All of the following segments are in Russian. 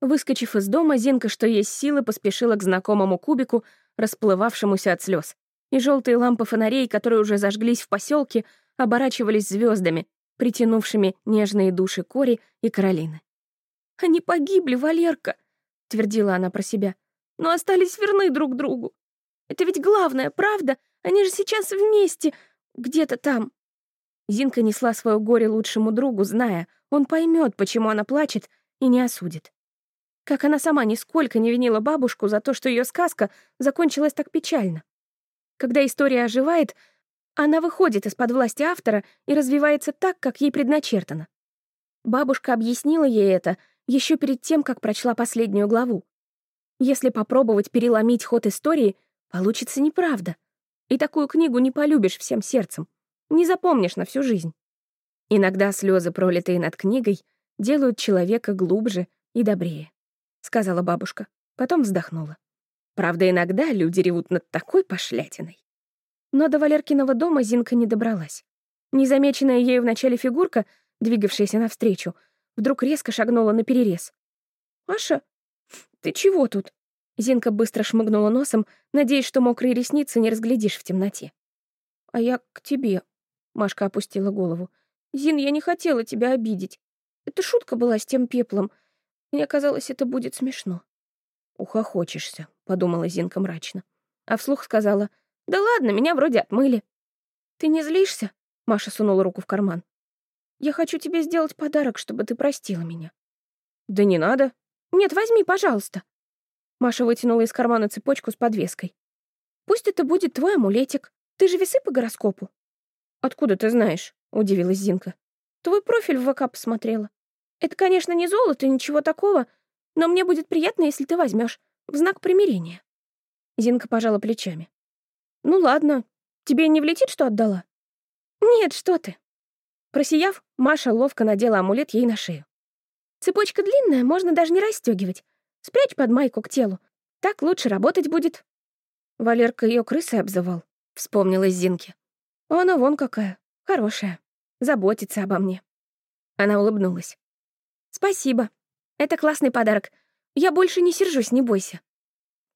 Выскочив из дома, Зинка, что есть силы, поспешила к знакомому кубику, расплывавшемуся от слез. И желтые лампы фонарей, которые уже зажглись в поселке, оборачивались звездами, притянувшими нежные души Кори и Каролины. «Они погибли, Валерка!» — твердила она про себя. «Но остались верны друг другу. Это ведь главное, правда? Они же сейчас вместе, где-то там». Зинка несла свое горе лучшему другу, зная, он поймет, почему она плачет, и не осудит. Как она сама нисколько не винила бабушку за то, что ее сказка закончилась так печально. Когда история оживает, она выходит из-под власти автора и развивается так, как ей предначертано. Бабушка объяснила ей это еще перед тем, как прочла последнюю главу. Если попробовать переломить ход истории, получится неправда. И такую книгу не полюбишь всем сердцем, не запомнишь на всю жизнь. Иногда слезы, пролитые над книгой, делают человека глубже и добрее, сказала бабушка, потом вздохнула. Правда, иногда люди ревут над такой пошлятиной. Но до Валеркиного дома Зинка не добралась. Незамеченная ею в начале фигурка, двигавшаяся навстречу, вдруг резко шагнула на перерез. «Аша, ты чего тут?» Зинка быстро шмыгнула носом, надеясь, что мокрые ресницы не разглядишь в темноте. «А я к тебе», — Машка опустила голову. «Зин, я не хотела тебя обидеть. Это шутка была с тем пеплом. Мне казалось, это будет смешно». «Ухохочешься», — подумала Зинка мрачно. А вслух сказала, «Да ладно, меня вроде отмыли». «Ты не злишься?» — Маша сунула руку в карман. «Я хочу тебе сделать подарок, чтобы ты простила меня». «Да не надо». «Нет, возьми, пожалуйста». Маша вытянула из кармана цепочку с подвеской. «Пусть это будет твой амулетик. Ты же весы по гороскопу». «Откуда ты знаешь?» — удивилась Зинка. «Твой профиль в ВК посмотрела. Это, конечно, не золото, ничего такого, но мне будет приятно, если ты возьмешь в знак примирения». Зинка пожала плечами. «Ну ладно, тебе не влетит, что отдала?» «Нет, что ты». Просияв, Маша ловко надела амулет ей на шею. «Цепочка длинная, можно даже не расстегивать. Спрячь под майку к телу. Так лучше работать будет». Валерка ее крысой обзывал, вспомнилась Зинке. Она вон какая, хорошая, заботится обо мне. Она улыбнулась. «Спасибо. Это классный подарок. Я больше не сержусь, не бойся».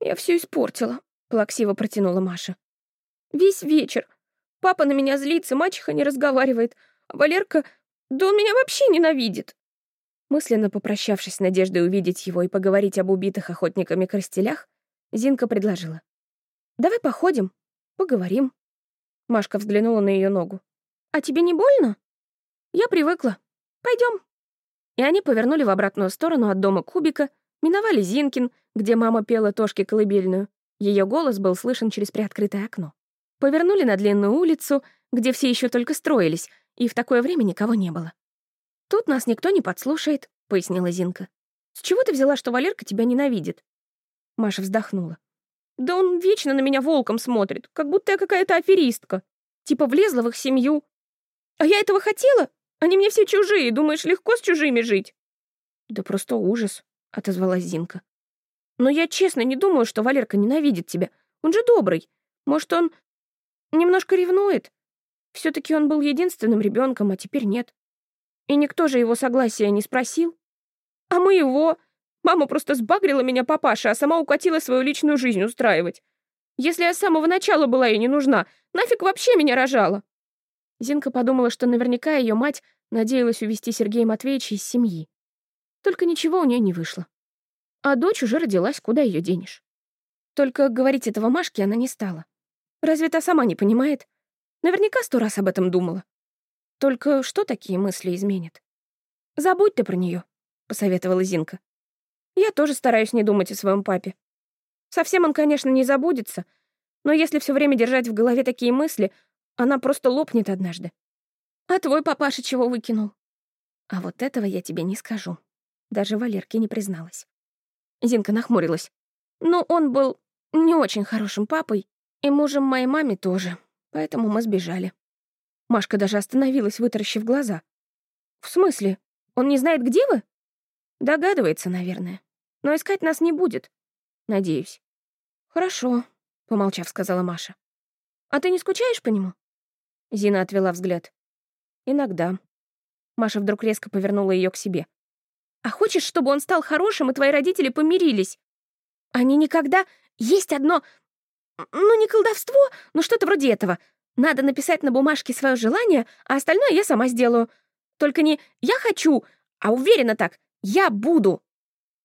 «Я все испортила», — плаксиво протянула Маша. Весь вечер. Папа на меня злится, мачеха не разговаривает, а Валерка... Да он меня вообще ненавидит. Мысленно попрощавшись с надеждой увидеть его и поговорить об убитых охотниками-крастелях, Зинка предложила. «Давай походим, поговорим». Машка взглянула на ее ногу. «А тебе не больно?» «Я привыкла. Пойдем. И они повернули в обратную сторону от дома Кубика, миновали Зинкин, где мама пела Тошке колыбельную. Ее голос был слышен через приоткрытое окно. Повернули на длинную улицу, где все еще только строились, и в такое время никого не было. «Тут нас никто не подслушает», — пояснила Зинка. «С чего ты взяла, что Валерка тебя ненавидит?» Маша вздохнула. «Да он вечно на меня волком смотрит, как будто я какая-то аферистка. Типа влезла в их семью. А я этого хотела? Они мне все чужие, думаешь, легко с чужими жить?» «Да просто ужас», — отозвалась Зинка. «Но я честно не думаю, что Валерка ненавидит тебя. Он же добрый. Может, он Немножко ревнует. все таки он был единственным ребенком, а теперь нет. И никто же его согласия не спросил. А мы его... Мама просто сбагрила меня папаша, а сама укатила свою личную жизнь устраивать. Если я с самого начала была ей не нужна, нафиг вообще меня рожала? Зинка подумала, что наверняка ее мать надеялась увести Сергея Матвеевича из семьи. Только ничего у нее не вышло. А дочь уже родилась, куда ее денешь? Только говорить этого Машке она не стала. Разве та сама не понимает? Наверняка сто раз об этом думала. Только что такие мысли изменят? Забудь ты про нее, посоветовала Зинка. Я тоже стараюсь не думать о своем папе. Совсем он, конечно, не забудется, но если все время держать в голове такие мысли, она просто лопнет однажды. А твой папаша чего выкинул? А вот этого я тебе не скажу. Даже Валерке не призналась. Зинка нахмурилась. Ну, он был не очень хорошим папой, и мужем моей маме тоже, поэтому мы сбежали. Машка даже остановилась, вытаращив глаза. «В смысле? Он не знает, где вы?» «Догадывается, наверное. Но искать нас не будет. Надеюсь». «Хорошо», — помолчав, сказала Маша. «А ты не скучаешь по нему?» Зина отвела взгляд. «Иногда». Маша вдруг резко повернула ее к себе. А хочешь, чтобы он стал хорошим, и твои родители помирились? Они никогда... Есть одно... Ну, не колдовство, но что-то вроде этого. Надо написать на бумажке свое желание, а остальное я сама сделаю. Только не «я хочу», а уверенно так «я буду».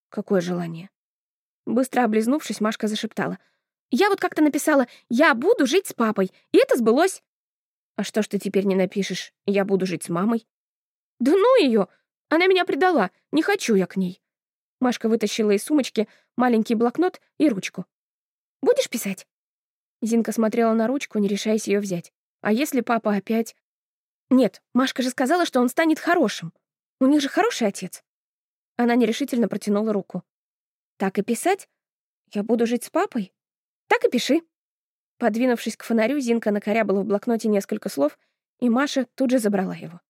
Какое желание? Быстро облизнувшись, Машка зашептала. «Я вот как-то написала «я буду жить с папой», и это сбылось». «А что ж ты теперь не напишешь «я буду жить с мамой»?» «Да ну ее! Она меня предала, не хочу я к ней». Машка вытащила из сумочки маленький блокнот и ручку. «Будешь писать?» Зинка смотрела на ручку, не решаясь ее взять. «А если папа опять...» «Нет, Машка же сказала, что он станет хорошим. У них же хороший отец». Она нерешительно протянула руку. «Так и писать? Я буду жить с папой? Так и пиши». Подвинувшись к фонарю, Зинка накорябала в блокноте несколько слов, и Маша тут же забрала его.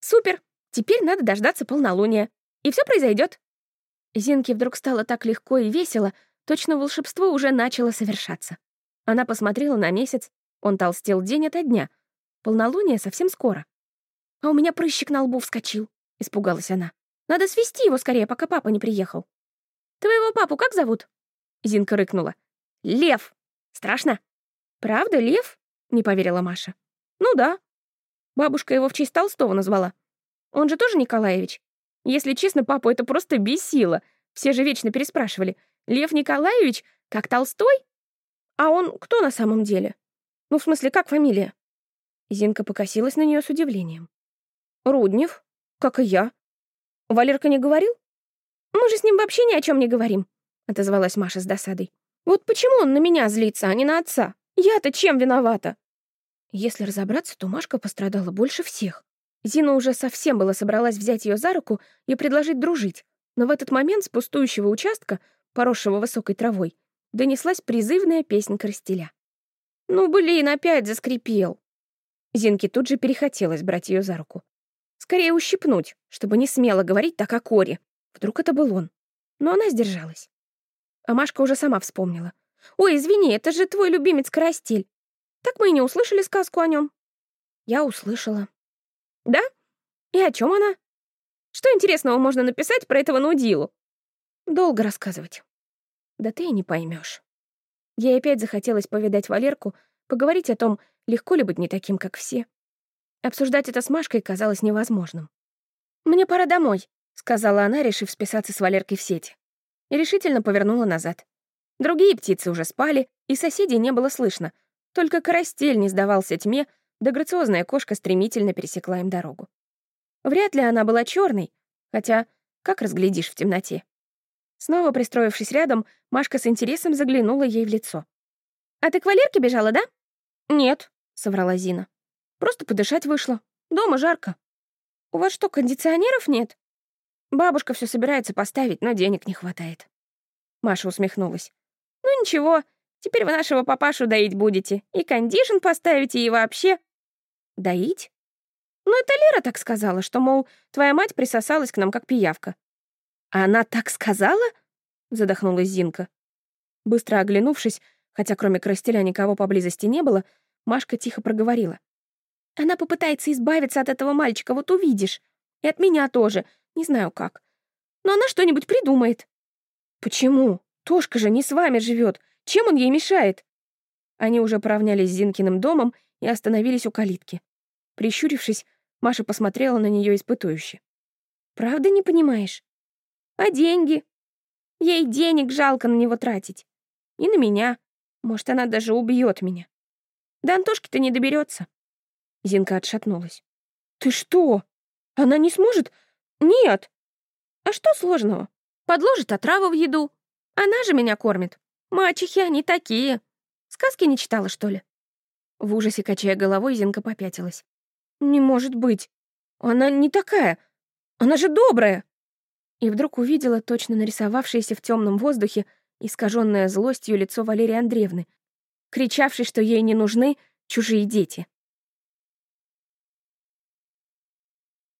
«Супер! Теперь надо дождаться полнолуния, и все произойдет. Зинке вдруг стало так легко и весело, точно волшебство уже начало совершаться. Она посмотрела на месяц, он толстел день ото дня. Полнолуние совсем скоро. «А у меня прыщик на лбу вскочил», — испугалась она. «Надо свести его скорее, пока папа не приехал». «Твоего папу как зовут?» Зинка рыкнула. «Лев! Страшно?» «Правда, Лев?» — не поверила Маша. «Ну да. Бабушка его в честь Толстого назвала. Он же тоже Николаевич. Если честно, папу это просто бесило. Все же вечно переспрашивали. Лев Николаевич, как Толстой? А он кто на самом деле? Ну, в смысле, как фамилия?» Зинка покосилась на нее с удивлением. «Руднев, как и я. Валерка не говорил?» «Мы же с ним вообще ни о чем не говорим», — отозвалась Маша с досадой. «Вот почему он на меня злится, а не на отца? Я-то чем виновата?» Если разобраться, то Машка пострадала больше всех. Зина уже совсем была собралась взять ее за руку и предложить дружить, но в этот момент с пустующего участка, поросшего высокой травой, донеслась призывная песня Крастеля. «Ну, блин, опять заскрипел!» Зинке тут же перехотелось брать ее за руку. Скорее ущипнуть, чтобы не смело говорить так о Коре. Вдруг это был он. Но она сдержалась. А Машка уже сама вспомнила. «Ой, извини, это же твой любимец Карастель. Так мы и не услышали сказку о нем». Я услышала. «Да? И о чем она? Что интересного можно написать про этого нудилу?» «Долго рассказывать. Да ты и не поймешь. Ей опять захотелось повидать Валерку, поговорить о том, легко ли быть не таким, как все. Обсуждать это с Машкой казалось невозможным. «Мне пора домой», — сказала она, решив списаться с Валеркой в сети. И решительно повернула назад. Другие птицы уже спали, и соседей не было слышно. Только карастель не сдавался тьме, да грациозная кошка стремительно пересекла им дорогу. Вряд ли она была черной, хотя как разглядишь в темноте. Снова пристроившись рядом, Машка с интересом заглянула ей в лицо. «А ты к Валерке бежала, да?» «Нет», — соврала Зина. «Просто подышать вышла. Дома жарко». «У вас что, кондиционеров нет?» «Бабушка все собирается поставить, но денег не хватает». Маша усмехнулась. «Ну ничего, теперь вы нашего папашу доить будете, и кондишн поставите, и вообще...» Доить? Ну, это Лера так сказала, что, мол, твоя мать присосалась к нам как пиявка. А она так сказала? Задохнулась Зинка. Быстро оглянувшись, хотя кроме Крастеля никого поблизости не было, Машка тихо проговорила. Она попытается избавиться от этого мальчика, вот увидишь. И от меня тоже, не знаю как. Но она что-нибудь придумает. Почему? Тошка же не с вами живет. Чем он ей мешает? Они уже поравнялись с Зинкиным домом и остановились у калитки. Прищурившись, Маша посмотрела на нее испытующе. «Правда не понимаешь? А деньги? Ей денег жалко на него тратить. И на меня. Может, она даже убьет меня. До Антошки-то не доберется. Зинка отшатнулась. «Ты что? Она не сможет? Нет!» «А что сложного? Подложит отраву в еду. Она же меня кормит. Мачехи они такие. Сказки не читала, что ли?» В ужасе, качая головой, Зинка попятилась. «Не может быть! Она не такая! Она же добрая!» И вдруг увидела точно нарисовавшееся в темном воздухе искаженное злостью лицо Валерии Андреевны, кричавшей, что ей не нужны чужие дети.